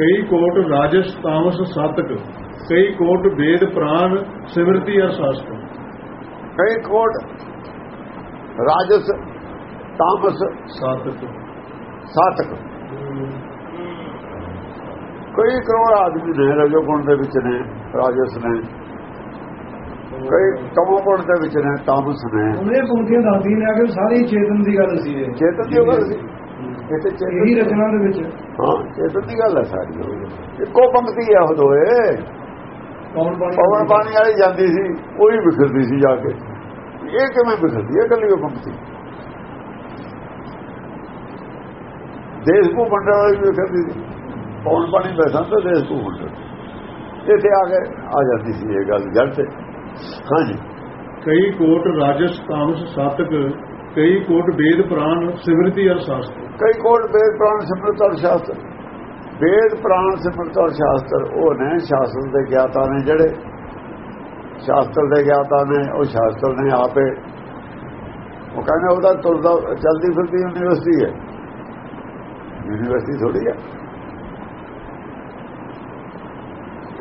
ਕਈ ਕੋਟ ਰਾਜਸ ਤਾਮਸ ਸਾਤਕ ਕਈ ਕੋਟ ਵੇਦ ਪ੍ਰਾਨ ਸਿਮਰਤੀ ਅਰ ਸ਼ਾਸਤਰ। ਕਈ ਕੋਟ ਰਾਜਸ ਤਾਮਸ ਸਾਤਕ। ਸਾਤਕ। ਕਈ ਕਰੋੜ ਆਦਮੀ ਨੇ ਰਜੋ ਗੁਣ ਦੇ ਵਿੱਚ ਨੇ ਰਾਜਸ ਨੇ। ਕਈ ਤਮੋ ਗੁਣ ਦੇ ਵਿੱਚ ਨੇ ਤਾਮਸ ਨੇ। ਉਹਨੇ ਪੰਕਤੀਆਂ ਦੱਸਦੀਆਂ ਨੇ ਆ ਕਿ ਸਾਰੀ ਚੇਤਨ ਦੀ ਗੱਲ ਸੀ ਇਹ ਚੇਤਨ ਦੀ ਗੱਲ ਸੀ ਇਹ ਤੇ ਚੇਤਨ ਰਚਨਾ ਦੇ ਵਿੱਚ। ਹਾਂ ਚੇਤਨ ਦੀ ਗੱਲ ਹੈ ਸਾਰੀ। ਇੱਕੋ ਪੰਕਤੀ ਹੈ ਉਹ ਦੋਏ ਪਵਨ ਪਾਣੀ ਵਾਲੀ। ਜਾਂਦੀ ਸੀ ਉਹੀ ਵਿਖਰਦੀ ਸੀ ਜਾ ਕੇ। ਇਹ ਕਿਵੇਂ ਵਿਖਰਦੀ ਹੈ? ਕੱਲੀ ਉਹ ਪੰਕਤੀ ਦੇਸ਼ ਨੂੰ ਵੰਡਣ ਵਾਲੀ ਵੀ ਵਿਖਰਦੀ ਸੀ। ਪਵਨ ਪਾਣੀ ਬੈਠਾ ਤਾਂ ਦੇਸ਼ ਨੂੰ ਵੰਡਣ ਇੱਥੇ ਆ ਕੇ ਆ ਜਾਂਦੀ ਸੀ ਇਹ ਗੱਲ ਜੜ ਤੇ। ਹਾਂਜੀ। ਕਈ ਕੋਟ ਰਾਜਸ ਤਾਮਸ ਸਾਤਕ ਕਈ ਕੋਟ ਵੇਦ ਪ੍ਰਾਨ ਸਿਮਰਤੀ ਅਰ ਸ਼ਾਸਤਰ। ਕਈ ਕੋਟ ਵੇਦ ਪ੍ਰਾਣ ਸਿਮਰਤ ਔਰ ਸ਼ਾਸਤਰ। ਵੇਦ ਪ੍ਰਾਣ ਸਿਮਰਤ ਔਰ ਸ਼ਾਸਤਰ, ਉਹ ਨੇ ਸ਼ਾਸਤਰ ਦੇ ਗਿਆਤਾ ਨੇ ਜਿਹੜੇ। ਸ਼ਾਸਤਰ ਦੇ ਗਿਆਤਾ ਨੇ, ਉਹ ਸ਼ਾਸਤਰ ਨੇ ਆਪੇ। ਉਹ ਕਹਿੰਦੇ ਉਹਦਾ ਤੁਰਦਾ ਚਲਦੀ ਫਿਰਦੀ ਯੂਨੀਵਰਸਿਟੀ ਹੈ। ਯੂਨੀਵਰਸਿਟੀ ਥੋੜੀ ਹੈ।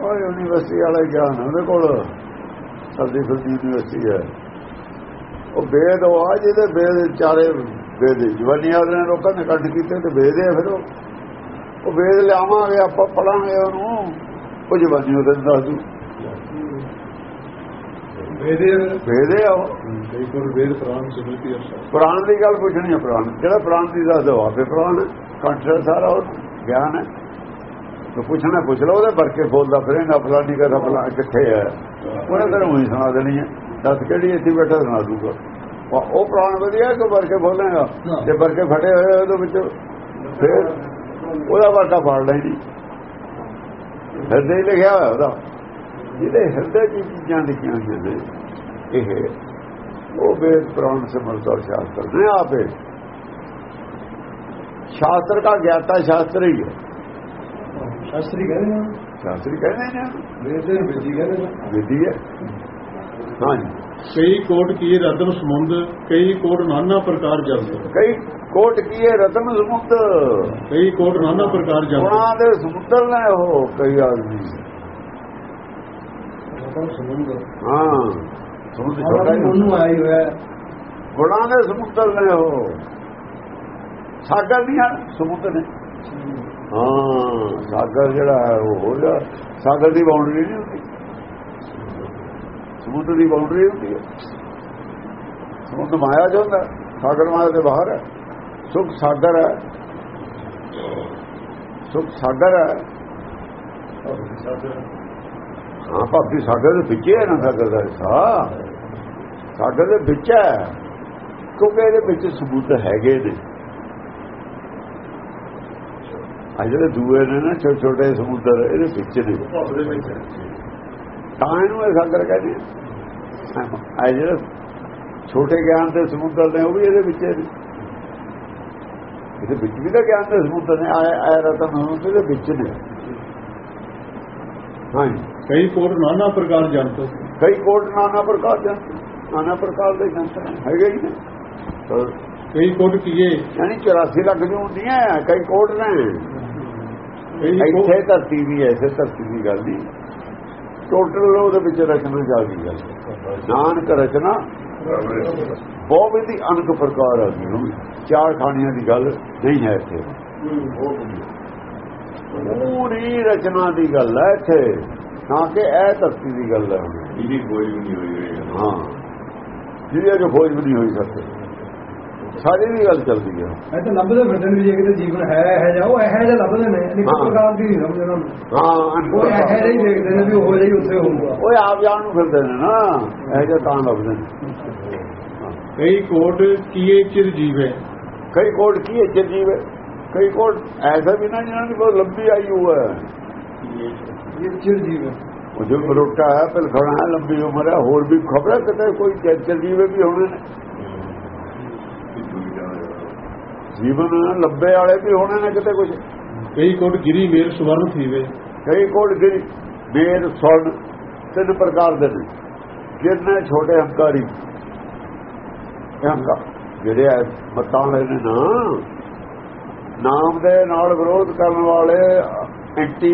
ਉਹ ਯੂਨੀਵਰਸਿਟੀ ਵਾਲਾ ਗਿਆਨ ਉਹਦੇ ਕੋਲ ਚਲਦੀ ਫਿਰਦੀ ਯੂਨੀਵਰਸਿਟੀ ਹੈ। ਉਹ ਵੇਦ ਉਹ ਆ ਜਿਹਦੇ ਵੇਦ ਚਾਰੇ ਵੇਦ ਜਵਾਨੀ ਵਾਲੇ ਨੇ ਲੋਕਾਂ ਨੇ ਕੱਢ ਕੀਤੇ ਤੇ ਵੇਦ ਹੈ ਫਿਰ ਉਹ। ਉਹ ਵੇਦ ਲਿਆਵਾਂਗੇ ਆਪਾਂ ਪੜਾਂਗੇ ਉਹਨੂੰ। ਉਹ ਜਵਾਨੀ ਉਹਦੇ ਦੱਸ ਦੂ। ਵੇਦੇ ਵੇਦ ਪ੍ਰਾਨ ਦੀ ਗੱਲ ਪੁੱਛਣੀ ਹੈ ਪ੍ਰਾਣ। ਜਿਹੜਾ ਪ੍ਰਾਣ ਦੀ ਦੱਸ ਦੋ ਆਪੇ ਪ੍ਰਾਣ ਕੰਟਰ ਸਾਰਾ ਉਹ ਗਿਆਨ ਹੈ। ਤੂੰ ਪੁੱਛਣਾ ਪੁੱਛ ਲਓ ਉਹਦੇ ਵਰਕੇ ਬੋਲਦਾ ਫਿਰੇਗਾ ਫਲਾਨੀ ਕਾ ਫਲਾ ਕਿੱਥੇ ਹੈ। ਉਹਨੇ ਤੈਨੂੰ ਉਹੀ ਸੁਣਾ ਦੇਣੀ ਹੈ। ਦੱਸ ਕਿਹੜੀ ਇੱਥੇ ਬੈਠਾ ਸੁਣਾ ਦੂਗਾ ਉਹ ਪ੍ਰਾਣ ਵਧੀਆ ਕਿ ਵਰਕੇ ਬੋਲੇਗਾ ਤੇ ਵਰਕੇ ਫਟੇ ਹੋਏ ਉਹਦੇ ਵਿੱਚ ਫਿਰ ਉਹਦਾ ਵਰਕਾ ਫੜ ਲੈਣੀ ਹਿਰਦੇ ਹੀ ਲਿਖਿਆ ਹੋਇਆ ਉਹਦਾ। ਜਿਹਦੇ ਹਿਰਦੇ 'ਚ ਚੀਜ਼ਾਂ ਲਿਖੀਆਂ ਹੋਈਆਂ ਨੇ ਇਹ ਉਹ ਵੇਦ ਪ੍ਰਾਣ ਸਿਮਰਤ ਸ਼ਾਸਤਰ ਨੇ ਆਪੇ ਸ਼ਾਸਤਰ ਦਾ ਗਿਆਤਾ ਸ਼ਾਸਤਰ ਹੀ ਹੈ। ਸ਼ਾਸਤਰੀ ਕਹਿੰਦੇ ਨੇ। ਸ਼ਾਸਤਰੀ ਕਹਿੰਦੇ ਨੇ। ਵੇਦੇ ਵਿਧੀ ਕਹਿੰਦੇ ਨੇ। ਵਿਧੀ ਹੈ। ਹਾਂਜੀ। ਕਈ ਕੋਟ ਕੀ ਰਤਨ ਸਮੁੰਦ ਕਈ ਕੋਟ ਨਾਨਾ ਪ੍ਰਕਾਰ ਜਲਤ ਕਈ ਕੋਟ ਕੀਏ ਰਤਨ ਸਮੁੰਦ ਕਈ ਕੋਟ ਨਾਨਾ ਪ੍ਰਕਾਰ ਜਲਤ ਗੁਣਾਂ ਦੇ ਸਮੁੰਦਰ ਨੇ ਉਹ ਕਈ ਆਦਮੀ। ਸਮੁੰਦ ਹਾਂ। ਛੋਟਾ ਉਹਨੂੰ ਹੋਇਆ। ਗੁਣਾਂ ਦੇ ਸਮੁੰਦਰ ਨੇ ਉਹ। ਸਾਗਰ ਦੀਆਂ ਸਮੁੰਦਰ ਨੇ। ਹਾਂ। ਸਾਗਰ ਜਿਹੜਾ ਹੈ ਉਹ ਹੋ ਗਿਆ। ਸਾਗਰ ਦੀ ਬਾਉਂਡਰੀ ਨਹੀਂ ਸਮੁੰਦਰ ਦੀ ਬਾਉਂਡਰੀ ਹੁੰਦੀ ਹੈ। ਸਮੁੰਦਰ ਮਾਇਆ ਜੋ ਸਾਗਰ ਮਾਇਆ ਦੇ ਬਾਹਰ ਹੈ। ਸੁਖ ਸਾਗਰ ਹੈ। ਸੁਖ ਸਾਗਰ ਹੈ। ਹਾਂ ਭਾਬੀ ਸਾਗਰ ਦੇ ਵਿੱਚ ਹੈ ਨਾ, ਸਾਗਰ ਦਾ ਹਿੱਸਾ। ਸਾਗਰ ਦੇ ਵਿੱਚ ਹੈ, ਕਿਉਂਕਿ ਇਹਦੇ ਵਿੱਚ ਸਬੂਤ ਹੈਗੇ ਨੇ। ਆ ਜਿਹੜੇ ਦੂਏ ਨੇ ਨਾ ਛੋਟੇ ਛੋਟੇ ਸਮੁੰਦਰ ਇਹਦੇ ਵਿੱਚ ਨੇ। ਤਾਂ ਇਹਨੂੰ ਇਹ ਸਾਗਰ ਕਹਿੰਦੇ ਆ ਜਿਹੜੇ ਛੋਟੇ ਗਿਆਨ ਦੇ ਸਮੁੰਦਰ ਨੇ ਉਹ ਵੀ ਇਹਦੇ ਵਿੱਚ ਨੇ। ਇਹਦੇ ਵਿੱਚ ਵੀ ਤਾਂ ਗਿਆਨ ਦੇ ਸਮੁੰਦਰ ਨੇ ਆਇਆ ਆਇਆ ਰਤਨ ਦੇ ਵਿੱਚ ਨੇ। ਹਾਂਜੀ। ਕਈ ਕੋਟ ਨਾਨਾ ਪ੍ਰਕਾਰ ਜਲਤ ਕਈ ਕੋਟ ਨਾਨਾ ਪ੍ਰਕਾਰ ਦੇ ਨਾਨਾ ਪ੍ਰਕਾਰ ਦੇ ਜੰਤਰ ਹੈਗੇ ਹੀ ਨੇ। ਹਾਂ। ਕਈ ਕੋਟ ਕੀਏ। ਯਾਨੀ 84 ਲੱਖ ਦੀ ਹੁੰਦੀਆਂ ਕਈ ਕੋਟ ਨੇ। ਇੱਥੇ ਧਰਤੀ ਵੀ ਐਸੇ ਧਰਤੀ ਦੀ ਗੱਲ ਨਹੀਂ। ਟੋਟਲ ਉਹਦੇ ਵਿੱਚ ਰਚਨਾ ਜਾ ਗਈ ਗੱਲ ਨਾਨਕ ਰਚਨਾ ਬਹੁਤ ਵੀ ਦੀ ਅਨਕ ਪ੍ਰਕਾਰ ਆ ਗਈ ਚਾਰ ਖਾਣੀਆਂ ਦੀ ਗੱਲ ਨਹੀਂ ਹੈ ਇੱਥੇ। ਪੂਰੀ ਰਚਨਾ ਦੀ ਗੱਲ ਹੈ ਇੱਥੇ ਨਾ ਕਿ ਇਹ ਧਰਤੀ ਦੀ ਗੱਲ ਹੈ। ਇਹਦੀ ਕੋਈ ਵੀ ਨਹੀਂ ਹੋਈ ਹੋਈ ਹੈ। ਹਾਂ। ਜਿਹਦੀ ਅਜੇ ਖੋਜ ਵੀ ਨਹੀਂ ਹੋਈ ਸਕਦੀ ਸਾਰੀ ਦੀ ਗੱਲ ਚੱਲਦੀ ਹੈ ਇਹ ਤਾਂ ਲੱਭਦੇ ਫਿਰਦੇ ਨੇ ਵੀ ਜੇ ਕਿਤੇ ਜੀਵਨ ਹੈ ਇਹ ਜਾਂ ਉਹ ਇਹ ਜਿਹਾ ਲੱਭਦੇ ਨੇ ਇੱਕ ਹਾਂ। ਪ੍ਰਕਾਰ ਦੀ ਨਹੀਂ ਲੱਭਦੇ ਉਹਨਾਂ ਨੂੰ। ਹਾਂ ਉਹ ਇਹ। ਜਿਹਾ ਹੀ ਦੇਖਦੇ ਨੇ ਵੀ ਉਹ ਜਿਹਾ ਹੀ ਉੱਥੇ ਹੋਊਗਾ। ਓਏ ਆਪ ਜਾਣ ਨੂੰ ਫਿਰਦੇ ਨੇ ਨਾ ਇਹ ਜੇ ਤਾਂ ਲੱਭਦੇ ਨੇ। ਕਈ ਕੋਟ ਕੀਏ ਚਿਰ ਜੀਵੇ? ਕਈ ਕੋਟ ਕੀ ਹੈ ਚਰਜੀਵ ਹੈ ਕਈ ਕੋਟ ਐਸਾ ਵੀ ਨਾ ਜਿਹਨਾਂ ਦੀ ਬਹੁਤ ਲੰਬੀ ਆਯੂ ਹੈ। ਇਹ ਚਿਰ ਜੀਵਨ ਉਹ ਜੋ ਮਰੋਟਾ ਹੈ ਪਿਲਖਣਾ ਲੰਬੀ ਉਮਰ ਹੈ ਹੋਰ ਵੀ ਖਬਰ ਹੈ ਕਿਤੇ ਕੋਈ ਚਰਜੀਵੇ ਵੀ ਹੋਣੇ ਨੇ। ਜੀਵਨ ਲੰਬੇ ਵਾਲੇ ਵੀ ਹੋਣੇ ਨੇ ਕਿਤੇ ਕੁਝ ਕਈ ਕੋਟ ਗਿਰੀ ਮੇਰ ਸਵਰਨ ਥੀਵੇ। ਕਈ ਕੋਟ ਗਿਰੀ ਬੇਦ ਸੁਣ ਤਿੰਨ ਪ੍ਰਕਾਰ ਦੇ ਨੇ। ਜਿਹਨੇ ਛੋਟੇ ਹੰਕਾਰੀ ਹੰਕਾਰ ਜਿਹੜੇ ਮਤਾਂ ਵਾਲੇ ਨੇ ਨਾ ਨਾਮ ਦੇ ਨਾਲ ਵਿਰੋਧ ਕਰਨ ਵਾਲੇ ਐਂਟੀ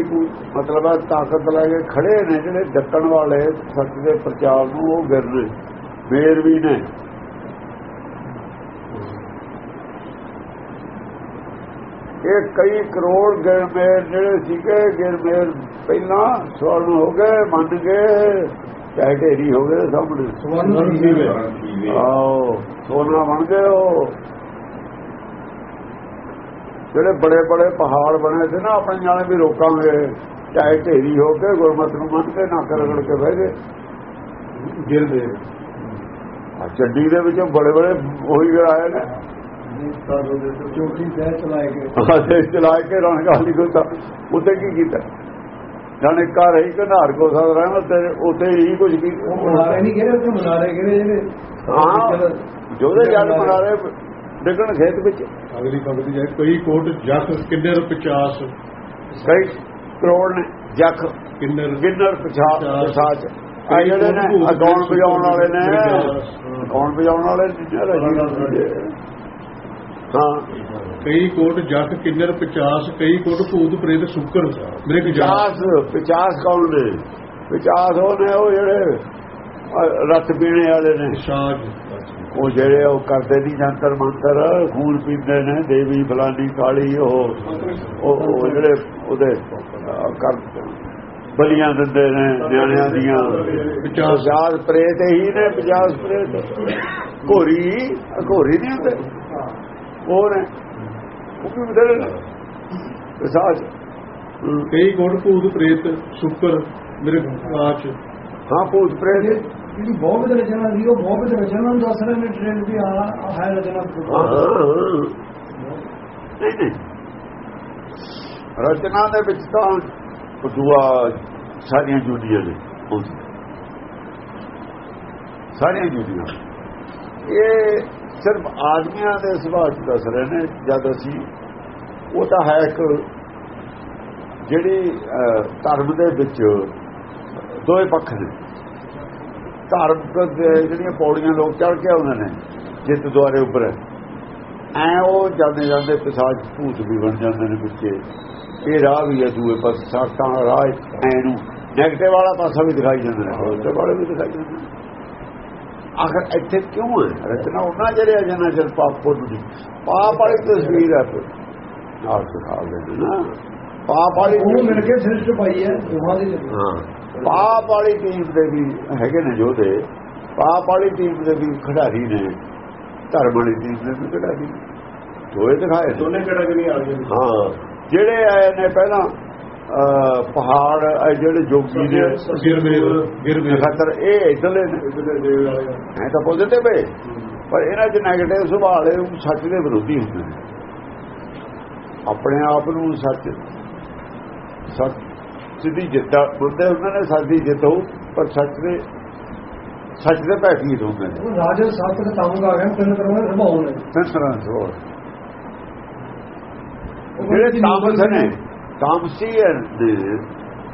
ਮਤਲਬ ਹੈ ਤਾਕਤ ਲੈ ਕੇ ਖੜੇ ਨੇ ਜਿਹੜੇ ਡੱਕਣ ਵਾਲੇ ਸੱਚ ਦੇ ਪ੍ਰਚਾਰ ਨੂੰ ਉਹ ਗਿਰਨੇ ਮੇਰ ਵੀ ਨੇ। ਇਹ ਕਈ ਕਰੋੜ ਗਿਰਮੇਰ ਜਿਹੜੇ ਸੀਗੇ ਗਿਰਮੇਰ ਪਹਿਲਾਂ ਸਵਰਨ ਹੋ ਗਏ ਮੰਨ ਗਏ ਚਾਹੇ ਢੇਰੀ ਹੋ ਗਏ ਸਾਹਮਣੇ। ਸਵਰਨ ਹੈ ਆਓ ਸੋਨਾ ਬਣ ਗਏ ਉਹ। ਜਿਹੜੇ ਬੜੇ ਬੜੇ ਪਹਾੜ ਬਣੇ ਸੀ ਨਾ ਆਪਣੇ ਜਾਣੇ ਵੀ ਰੋਕਾਂਗੇ ਚਾਹੇ ਢੇਰੀ ਹੋ ਕੇ ਗੁਰਮਤ ਨੂੰ ਮੰਨ ਕੇ ਨੱਕ ਰਗੜ ਕੇ ਬਹਿ ਗਏ। ਗਿਰਦੇ। ਆ ਚੱਡੀ ਦੇ ਵਿੱਚੋਂ ਬੜੇ ਬੜੇ ਉਹੀ ਗਏ ਨੇ। ਚੋਟੀ ਸਹਿ ਚਲਾਏ ਗਏ ਆਸੇ ਚਲਾ ਕੇ ਰਣ ਗਾਲੀ ਕੋ ਤਾਂ ਉੱਤੇ ਕੀ ਕੀਤਾ? ਜਾਣੇ ਘਰ ਹੀ ਘਨਾਰ ਕੋ ਸਾਧ ਰਹਿਣਾ ਤੇ ਉੱਤੇ ਹੀ ਕੁਝ ਕੀ ਉਹ ਮੁਨਾਰੇ ਨਹੀਂ ਗਿਰੇ ਉੱਥੇ ਮੁਨਾਰੇ ਗਿਰੇ ਜਿਹੜੇ ਹਾਂ। ਜੋਦੇ ਜਲ ਮਨਾਰੇ ਡਿੱਗਣ ਖੇਤ ਵਿੱਚ। ਅਗਲੀ ਪੰਕਤੀ ਹੈ ਕਈ ਕੋਟ ਜਸ ਕਿੰਨਰ 50 ਕਈ ਕਰੋੜ ਨੇ ਜਖ। ਕਿੰਨਰ ਗਿੰਨਰ ਪਛਾਣ ਪਛਾਚ ਆ ਜਿਹੜੇ ਨੇ ਅਗਾਉਣ ਵਜਾਉਣ ਵਾਲੇ ਨੇ। ਅਗਾਉਣ ਵਜਾਉਣ ਵਾਲੇ ਨੇ ਹਾਂ। ਕਈ ਕੋਟ ਜਸ ਕਿੰਨਰ 50 ਕਈ ਕੋਟ ਭੂਤ ਪ੍ਰੇਤ ਸੁਕਰ। ਮੇਰੇ ਗਜਾਸ 50 50 ਕੌਣ ਨੇ? 50 ਉਹ ਨੇ ਉਹ ਜਿਹੜੇ ਰਤ ਪੀਣੇ ਵਾਲੇ ਨੇ। ਸਾਜ ਉਹ ਜਿਹੜੇ ਉਹ ਕਰਦੇ ਨਹੀਂ ਜੰਤਰ ਮੰਤਰ ਖੂਨ ਪੀਂਦੇ ਨੇ ਦੇਵੀ ਫਲਾਨੀ ਕਾਲੀ ਉਹ ਉਹ ਜਿਹੜੇ ਉਹਦੇ ਕਰ ਬਲੀਆਂ ਦਿੰਦੇ ਨੇ ਨਿਆਣਿਆਂ ਦੀਆਂ। ਪਚਾਸ। ਪਚਾਸ ਪ੍ਰੇਤ ਹੀ ਨੇ 50 ਪ੍ਰੇਤ। ਘੋਰੀ ਘੋਰੀ ਨਹੀਂ ਹੁੰਦੇ? ਉਹ ਨੇ ਉਹ ਵੀ ਬਦਲ ਨੇ। ਸਾਜ ਕਈ ਕੋਟ ਭੂਤ ਪ੍ਰੇਤ ਸੁਕਰ ਮੇਰੇ ਗਜਾਸ ਹਾਂ ਭੂਤ ਪ੍ਰੇਤ ਜਿਹੜੀ ਬਹੁਤ ਵਿਦ ਰਚਨਾ ਸੀ ਉਹ ਬਹੁਤ ਵਿਦ ਰਚਨਾ। ਨੂੰ ਦੱਸ ਰਹੇ ਨੇ ਟ੍ਰੇਨ ਵੀ ਆ ਹੈ ਹਾਂ। ਨਹੀਂ ਨਹੀਂ ਰਚਨਾ ਦੇ ਵਿੱਚ ਤਾਂ ਦੁਆ ਸਾਰੀਆਂ ਜੁੜੀਆਂ ਨੇ। ਸਾਰੀਆਂ ਜੁੜੀਆਂ ਇਹ ਸਿਰਫ ਆਦਮੀਆਂ ਦੇ ਸੁਭਾਅ ਚ ਦੱਸ ਰਹੇ ਨੇ, ਜਦ ਅਸੀਂ ਉਹ ਤਾਂ ਹੈ ਇੱਕ ਜਿਹੜੀ ਧਰਮ ਦੇ ਵਿੱਚ ਦੋਏ ਪੱਖ ਨੇ। ਧਰਮ ਦੇ ਜਿਹੜੀਆਂ ਪੌੜੀਆਂ ਲੋਕ ਚੜ ਕੇ ਆਉਂਦੇ ਨੇ, ਜਿੱਤ ਦੁਆਰੇ ਉੱਪਰ ਐ ਉਹ ਜਾਂਦੇ ਜਾਂਦੇ ਪਿਸਾਜ ਭੂਤ ਵੀ ਬਣ ਜਾਂਦੇ ਨੇ ਵਿੱਚੇ। ਇਹ ਰਾਹ ਵੀ ਹੈ ਦੂਏ ਪਾਸੇ ਸਾਖਾਂ ਦਾ ਰਾਹ ਐ ਨੂੰ। ਨੈਗੇਟਿਵ ਵਾਲਾ ਪਾਸਾ ਵੀ ਦਿਖਾਈ ਜਾਂਦਾ ਹੈ ਪੋਜ਼ਿਟਿਵ ਵਾਲੇ ਵੀ ਦਿਖਾਈ ਜਾਂਦੇ ਨੇ। ਆਖਰ ਇੱਥੇ ਕਿਉਂ ਹੈ ਰਚਨਾ ਉਹਨਾਂ ਜਿਹੜੇ ਜਨਾ ਜਲ ਪਾਪ ਪੁੱਤ ਦੀ ਪਾਪ ਵਾਲੀ ਤਸਵੀਰ ਹੈ ਨਾਲ ਦਿਖਾ ਦੇ ਨਾ। ਪਾਪ ਵਾਲੀ ਉਹ ਮਿਲ ਕੇ ਸ੍ਰਿਸ਼ਟ ਪਾਈ ਹੈ ਦੋਹਾਂ ਦੀ ਹਾਂ। ਪਾਪ ਵਾਲੀ ਟੀਮ ਦੇ ਵੀ ਹੈਗੇ ਨੇ ਜੋਧੇ ਪਾਪ ਵਾਲੀ ਟੀਮ ਦੇ ਵੀ ਖਿਡਾਰੀ ਨੇ। ਧਰਮ ਵਾਲੀ ਟੀਮ ਦੇ ਵੀ ਖਿਡਾਰੀ ਦੋਏ ਦਿਖਾਏ। ਨੇ। ਦੋਨੇ ਕੈਟਾਗਰੀ ਆ ਗਏ ਹਾਂ। ਜਿਹੜੇ ਆਏ ਨੇ ਪਹਿਲਾਂ ਪਹਾੜ ਇਹ ਜਿਹੜੇ ਜੋਗੀ ਨੇ। ਗਿਰਮੇਰ ਗਿਰਮੇਰ ਖਤਰ ਇਹ ਇਧਰਲੇ ਦੇ ਐ ਤਾਂ ਪੋਜ਼ਿਟਿਵ ਹੈ ਪਰ ਇਹਨਾਂ ਚ ਨੈਗੇਟਿਵ ਸੁਭਾਅ ਵਾਲੇ ਉਹ ਸੱਚ ਦੇ ਵਿਰੋਧੀ ਹੁੰਦੇ ਨੇ। ਆਪਣੇ ਆਪ ਨੂੰ ਸੱਚ ਸੱਚ ਸਿੱਧੀ ਜਿੱਤਾ ਬੁੱਧੇ ਉਹਨਾਂ ਨੇ ਸੱਚ ਦੀ ਜਿੱਤ ਹੋਊ ਪਰ ਸੱਚ ਦੇ ਸੱਚ ਦੇ ਭੈਠੀ ਹੁੰਦੇ ਨੇ। ਰਾਜਾ ਸਾਤਕ ਤੰਗ ਆ ਗਏ ਤਿੰਨ ਤਰ੍ਹਾਂ ਦੇ ਸੁਭਾਅ ਨੇ ਸੰਸਰਾਂ ਸੋਰ ਉਹ ਜਿਹੜੇ ਨਿਊਟਨ ਨੇ ਤਾਮਸੀ ਨੇ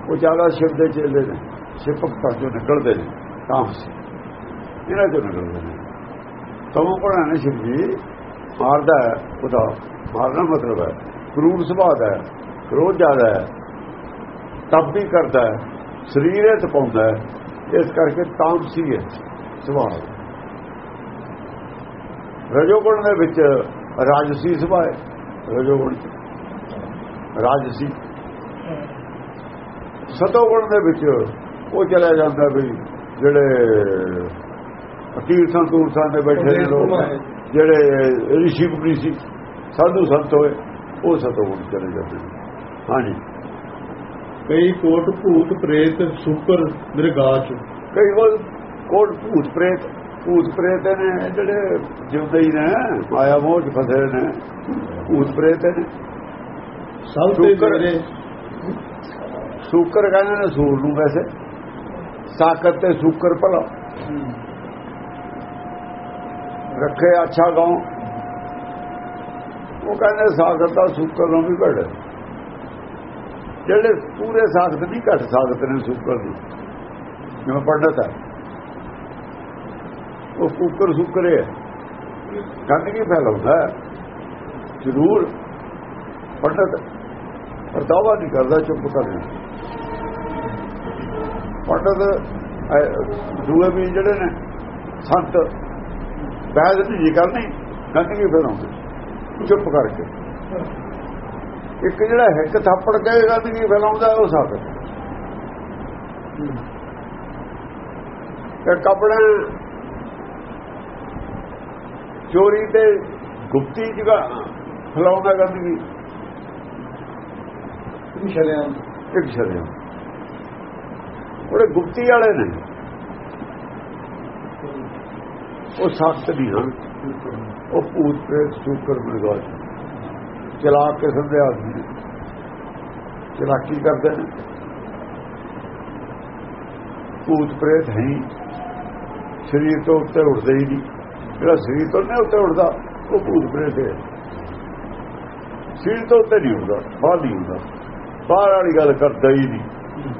ਉਹ ਜ਼ਿਆਦਾ ਸ਼ਿਵ ਦੇ ਚੇਲੇ ਨੇ, ਸ਼ਿਵ ਭਗਤਾਂ ਚੋਂ ਨਿਕਲਦੇ ਨੇ ਤਾਮਸੀ ਇਹਨਾਂ ਚੋਂ ਨਿਕਲਦੇ ਨੇ। ਤਮੋ ਪੜਾ ਨੇ ਸ਼ਿਵ ਜੀ, ਮਾਰਦਾ ਉਹਦਾ, ਮਾਰਨਾ ਮਤਲਬ ਹੈ, ਕਰੂਰ ਸੁਭਾਅ ਦਾ ਕ੍ਰੋਧ ਜ਼ਿਆਦਾ ਹੈ, ਤਪ ਵੀ ਕਰਦਾ ਹੈ, ਸਰੀਰੇ ਤਪਾਉਂਦਾ ਹੈ, ਇਸ ਕਰਕੇ ਤਾਮਸੀ ਹੈ ਸੁਭਾਅ। ਰਜੋਗੁਣ ਦੇ ਵਿੱਚ ਰਾਜਸੀ ਸੁਭਾਅ ਹੈ, ਰਜੋਗੁਣ ਚ ਰਾਜਸੀ ਸਤੋਗੁਣ ਦੇ ਵਿੱਚ ਉਹ ਚਲਾ ਜਾਂਦਾ ਵੀ ਜਿਹੜੇ ਤੀਰਥਾਂ ਤੂਰਥਾਂ ਦੇ ਬੈਠੇ ਲੋਕ ਜਿਹੜੇ ਰਿਸ਼ੀ ਮੁਨੀ ਸੀ ਸਾਧੂ ਸੰਤ ਹੋਏ ਉਹ ਸਤੋਗੁਣ ਚਲੇ ਜਾਂਦੇ ਹਾਂਜੀ। ਕਈ ਕੋਟ ਭੂਤ ਪ੍ਰੇਤ ਸੁਕਰ ਮੇਰੇ ਗਾਚ ਕਈ ਵਾਰ ਕੋਟ ਭੂਤ ਪ੍ਰੇਤ ਭੂਤ ਪ੍ਰੇਤ ਨੇ ਜਿਹੜੇ ਜਿਉਂਦੇ ਹੀ ਨੇ ਮਾਇਆ ਮੋਹ ਚ ਫਸੇ ਨੇ ਭੂਤ ਪ੍ਰੇਤ ਨੇ। ਸਭ ਤੇ ਸ਼ੁਕਰ। ਮੇਰੇ ਸ਼ੂਕਰ ਕਹਿੰਦੇ ਨੇ ਸੂਰ ਨੂੰ ਵੈਸੇ। ਸਾਕਤ ਤੇ ਸ਼ੂਕਰ ਭਲਾ। ਰੱਖੇ ਅੱਛਾ ਗਾਉ। ਉਹ ਕਹਿੰਦੇ ਸਾਕਤ ਦਾ ਸ਼ੂਕਰ ਨੂੰ ਵੀ ਘੜ ਜਿਹੜੇ ਪੂਰੇ ਸਾਖਤ ਨਹੀਂ ਘਟ ਸਾਖਤ ਨੇ ਸ਼ੂਕਰ ਨੂੰ ਜਿਵੇਂ ਪੰਡਤ ਹੈ। ਉਹ ਸ਼ੂਕਰ ਸ਼ੂਕਰ ਹੈ ਗੰਦਗੀ ਫੈਲਾਉਂਦਾ। ਜ਼ਰੂਰ। ਪੰਡਤ ਪਰ ਦਾਵਾ ਨਹੀਂ ਕਰਦਾ, ਚੁੱਪ ਕਰ ਰਿਹਾ ਪੰਡਤ ਦੂਏ ਵੀ ਜਿਹੜੇ ਨੇ, ਸੰਤ ਬਹਿਦ ਨਹੀਂ ਜੀ ਕਰਨੀ ਗੰਦਗੀ ਫੈਲਾਉਂਦੇ ਚੁੱਪ ਕਰਕੇ। ਇੱਕ ਜਿਹੜਾ ਹਿੱਕ ਥੱਪੜ ਕੇ ਗੰਦਗੀ ਫੈਲਾਉਂਦਾ ਉਹ ਸਾਥ ਤੇ ਕਪੜਾ, ਚੋਰੀ ਤੇ ਗੁਪਤੀ ਜਗਾ ਫੈਲਾਉਂਦਾ ਗੰਦਗੀ ਸ਼ਰਿਆਮ। ਇੱਕ ਸ਼ਰਿਆ ਉਹਦੇ ਗੁਪਤੀ ਵਾਲੇ ਨੇ। ਉਹ ਸਖਤ ਨਹੀਂ ਹਨ। ਉਹ ਭੂਤ ਪ੍ਰੇਤ, ਸ਼ੂਕਰ ਮਰਗਾਜ ਚਲਾ ਕੇ ਸੰਧਿਆ ਆਦਮੀ ਚਲਾਕੀ ਕਰਦੇ ਨੇ? ਭੂਤ ਪ੍ਰੇਤ ਹੈ ਹੀ। ਸਰੀਰ ਤੋਂ ਉੱਤੇ ਉੱਠਦੇ ਹੀ ਨਹੀਂ। ਜਿਹੜਾ ਸਰੀਰ ਤੋਂ ਨਹੀਂ ਉੱਤੇ ਉੱਠਦਾ, ਉਹ ਭੂਤ ਪ੍ਰੇਤ ਹੈ। ਸਰੀਰ ਤੋਂ ਉੱਤੇ ਨਹੀਂ ਉੱਠਦਾ, ਬਾਹਰ ਨਹੀਂ ਉੱਠਦਾ। ਬਾਹਰ ਵਾਲੀ ਗੱਲ ਕਰਦਾ ਹੀ ਨਹੀਂ।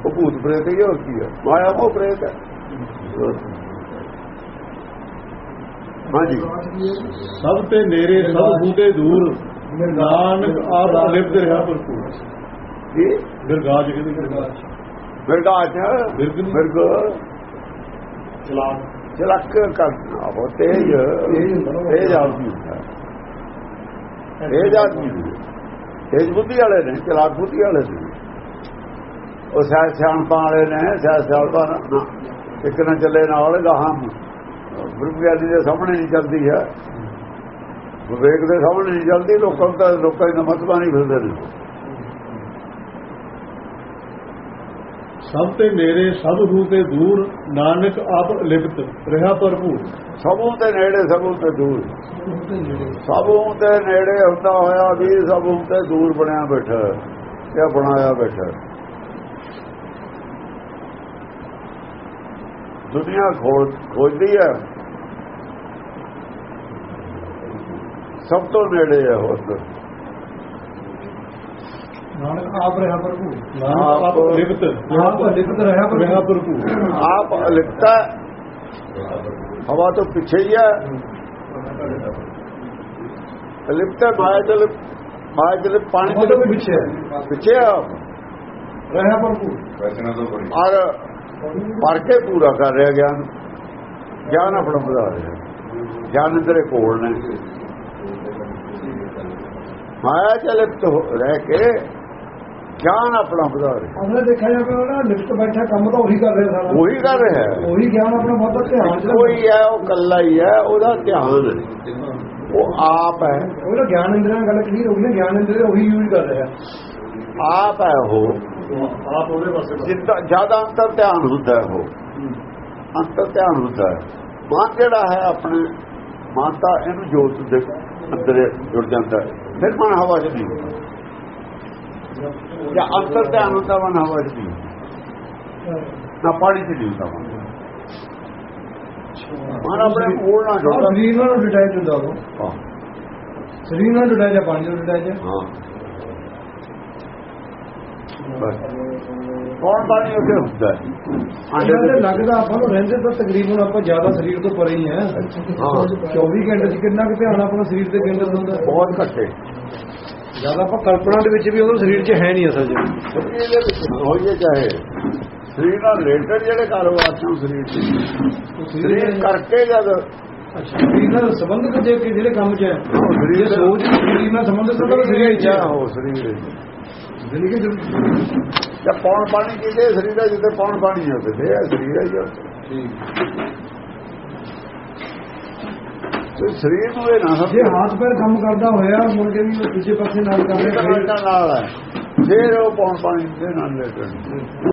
ਉਹ ਭੂਤ ਪ੍ਰੇਤ ਹੀ ਹੋਰ ਕੀ ਹੈ ਮਾਇਆ ਉਹ ਪ੍ਰੇਤ ਹੈ ਹਾਂਜੀ। ਸਭ ਤੇ ਨੇਰੇ ਸਭ ਬੂਟੇ ਦੂਰ। ਨਾਨਕ ਆਪ ਲਿਪਤ ਰਿਹਾ ਭਰਪੂਰ। ਇਹ ਗਿਰਗਾਜ ਕਹਿੰਦੇ ਚਲਾਕ। ਚਲਕ ਕਰਨਾ ਉਹ ਤੇਜ। ਤੇਜ ਆਦਮੀ ਹੁੰਦਾ। ਤੇਜ ਆਦਮੀ। ਤੇਜ ਬੁੱਧੀ ਵਾਲੇ ਨੇ ਚਲਾਕ ਬੁੱਧੀ ਵਾਲੇ ਨੇ। ਉਹ ਸਹਿ ਸਿਆਣਪਾਂ ਵਾਲੇ ਨੇ ਸਹਿ ਸਿਆਣਪਾਂ ਨਾ ਇੱਕ ਨਾ ਚੱਲੇ ਨਾਲ ਗਾਹਾਂ ਬ੍ਰਹਮਗਿਆਨੀ ਦੇ ਸਾਹਮਣੇ ਨਹੀਂ ਚੱਲਦੀ ਹੈ। ਵਿਵੇਕ ਦੇ ਸਾਹਮਣੇ ਨਹੀਂ ਚੱਲਦੀ ਲੋਕਾਂ ਤਾਂ ਲੋਕਾਂ ਦੀ ਨਮਤਬਾ ਨਹੀਂ ਫਿਰਦੇ ਨੇ। ਸਭ ਤੇ ਨੇੜੇ ਸਭ ਬੂਟੇ ਦੂਰ ਨਾਨਕ ਆਪ ਲਿਪਤ ਰਿਹਾ ਭਰਪੂਰ। ਸਭੋਂ ਤੇ ਨੇੜੇ ਸਭੋਂ ਤੇ ਦੂਰ। ਸਭੋਂ ਤੇ ਨੇੜੇ। ਹੁੰਦਾ ਹੋਇਆ ਵੀ ਸਭੋਂ ਤੇ ਦੂਰ ਬਣਿਆ ਬੈਠਾ ਇਹ ਬਣਾਇਆ ਬੈਠਾ। ਦੁਨੀਆ ਖੋਜ ਖੋਜਦੀ ਹੈ ਸਭ ਤੋਂ ਨੇੜੇ ਹੈ ਹੋਰ ਤਾਂ। ਨਾਨਕ ਆਪ ਰਿਹਾ ਭਰਪੂਰ ਨਾਨਕ ਆਪ ਆਪ- ਲਿਪਤ ਆਪ ਲਿਖਤ ਰਿਹਾ ਰਿਹਾ ਭਰਪੂਰ ਭਰਪੂਰ ਆਪ ਲਿਖਤਾ ਹਵਾ ਤੋਂ ਪਿੱਛੇ ਹੀ ਹੈ ਲਿਪਤਾ ਮਾਇਆ ਜਲ ਮਾਇਆ ਜਲ ਪਾਣੀ ਉਹਦੇ ਦੇ ਪਿੱਛੇ ਹੈ। ਪਿੱਛੇ ਹੈ ਆਪ। ਰਿਹਾ ਭਰਪੂਰ ਔਰ ਪੜ ਕੇ ਪੂਰਾ ਕਰ ਰਿਹਾ ਗਿਆਨ। ਗਿਆਨ ਆਪਣਾ ਵਧਾ ਰਿਹਾ। ਗਿਆਨ ਤੇਰੇ ਕੋਲ ਨੇ। ਮਾਇਆ ਚ ਲਿਪਤ ਰਹਿ ਕੇ ਗਿਆਨ ਆਪਣਾ ਵਧਾ ਰਿਹਾ। ਉਹਨੇ ਦੇਖਿਆ ਜਾਵੇ ਨਾ ਲਿਖਤ ਬੈਠਾ ਕੰਮ ਤਾਂ ਉਹੀ ਕਰ ਰਿਹਾ ਸਾਰਾ। ਉਹੀ ਕਰ ਰਿਹਾ ਉਹੀ ਗਿਆਨ ਆਪਣਾ ਬਹੁਤਾ ਧਿਆਨ ਚ ਕੋਈ ਹੈ ਉਹ ਕੱਲਾ ਹੀ ਹੈ ਉਹਦਾ ਧਿਆਨ। ਉਹ ਆਪ ਹੈ। ਉਹਦਾ ਗਿਆਨ ਇੰਦਰੀਆਂ ਨਾਲ ਗੱਲ ਕਲੀਅਰ ਹੋ ਗਈ ਨਾ ਗਿਆਨ ਇੰਦਰੀ ਉਹੀ ਯੂਜ਼ ਕਰ ਰਿਹਾ। ਆਪ ਹੈ ਉਹ। ਆਪ ਉਹਦੇ ਪਾਸੇ ਜਿੱਦਾਂ ਜ਼ਿਆਦਾ ਅੰਤਰ ਧਿਆਨ ਹੁੰਦਾ ਹੈ ਉਹ। ਅੰਤਰ ਧਿਆਨ ਹੁੰਦਾ ਹੈ। ਮਨ ਜਿਹੜਾ ਹੈ ਆਪਣੇ ਮਨ ਤਾਂ ਇਹਨੂੰ ਜੋਤ ਦੇ ਅੰਦਰ ਜੁੜ ਜਾਂਦਾ ਹੈ। ਫਿਰ ਮਨ ਹਵਾ ਚ ਨਹੀਂ ਹੁੰਦਾ। ਜਾਂ ਅੰਤਰ ਧਿਆਨ ਹੁੰਦਾ ਮਨ ਹਵਾ ਚ ਨਹੀਂ। ਨਾ ਪਾਣੀ ਚ ਨਹੀਂ ਹੁੰਦਾ ਮਨ। ਮਨ ਆਪਣੇ ਮੂਲ ਨਾਲ ਜੁੜਦਾ ਸਰੀਰ ਨਾਲ ਡਿਟੈਚ ਹੁੰਦਾ ਉਹ। ਹਾਂ, ਸਰੀਰ ਨਾਲ ਹੈ ਪਾਣੀ ਨਾਲ ਡਿਟੈਚ ਹੈ। ਕੌਣ ਪਾਣੀ ਉੱਤੇ ਹੁੰਦਾ ਹੈ ਆਂਡੇ ਵਿੱਚ। ਲੱਗਦਾ ਆਪਾਂ ਨੂੰ ਰਹਿੰਦੇ ਤਾਂ ਤਕਰੀਬਨ ਆਪਾਂ ਜ਼ਿਆਦਾ ਸਰੀਰ ਤੋਂ ਪਰੇ ਹੀ ਹਾਂ। 24 ਘੰਟੇ ਚ ਕਿੰਨਾ ਕੁ ਧਿਆਨ ਆਪਣਾ ਸਰੀਰ ਤੇ ਕੇਂਦਰਿਤ ਹੁੰਦਾ? ਬਹੁਤ ਘੱਟੇ। ਜ਼ਿਆਦਾ ਆਪਾਂ ਕਲਪਨਾ ਦੇ ਵਿੱਚ ਵੀ ਉਹਦਾ ਸਰੀਰ 'ਚ ਹੈ ਨਹੀਂ ਅਸਲ 'ਚ। ਸਰੀਰ ਦੇ ਵਿੱਚ ਹੋਈਏ ਚਾਹੇ। ਸਰੀਰ ਨਾਲ ਰਿਲੇਟਡ ਜਿਹੜੇ ਕਾਰੋਬਾਰ ਸਨ ਸਰੀਰ ਦੇ। ਸਰੀਰ ਕਰਕੇ ਜਦ ਸਰੀਰ ਨਾਲ ਸੰਬੰਧਿਤ ਜੇ ਜਿਹੜੇ ਕੰਮ 'ਚ ਹੈ? ਸਰੀਰ ਸੋਚ ਨਾਲ ਸੰਬੰਧਿਤ ਤਾਂ ਸਰੀਰ 'ਚ ਹੈ। ਸਰੀਰ। ਜ਼ਿੰਦਗੀ ਚ ਜਾਂ ਪੌਣ ਪਾਣੀ ਕਿਤੇ ਸਰੀਰ ਦਾ ਜਿੱਤੇ ਪੌਣ ਪਾਣੀ ਹੈ ਉੱਥੇ ਇਹ ਸਰੀਰ ਹੈ ਜੋ। ਤੇ ਸਰੀਰ ਨੂੰ ਇਹ ਨਾ ਸਮਝੇ। ਹੱਥ ਪੈਰ ਕੰਮ ਕਰਦਾ ਹੋਇਆ ਮੁੜ ਕੇ ਵੀ ਦੂਜੇ ਪਾਸੇ ਨਾਲ ਕਰ ਰਿਹਾ ਨਾਲ ਹੈ ਫਿਰ ਉਹ ਪੌਣ ਪਾਣੀ ਦੇ ਨਾਲ ਰਿਲੇਟਡ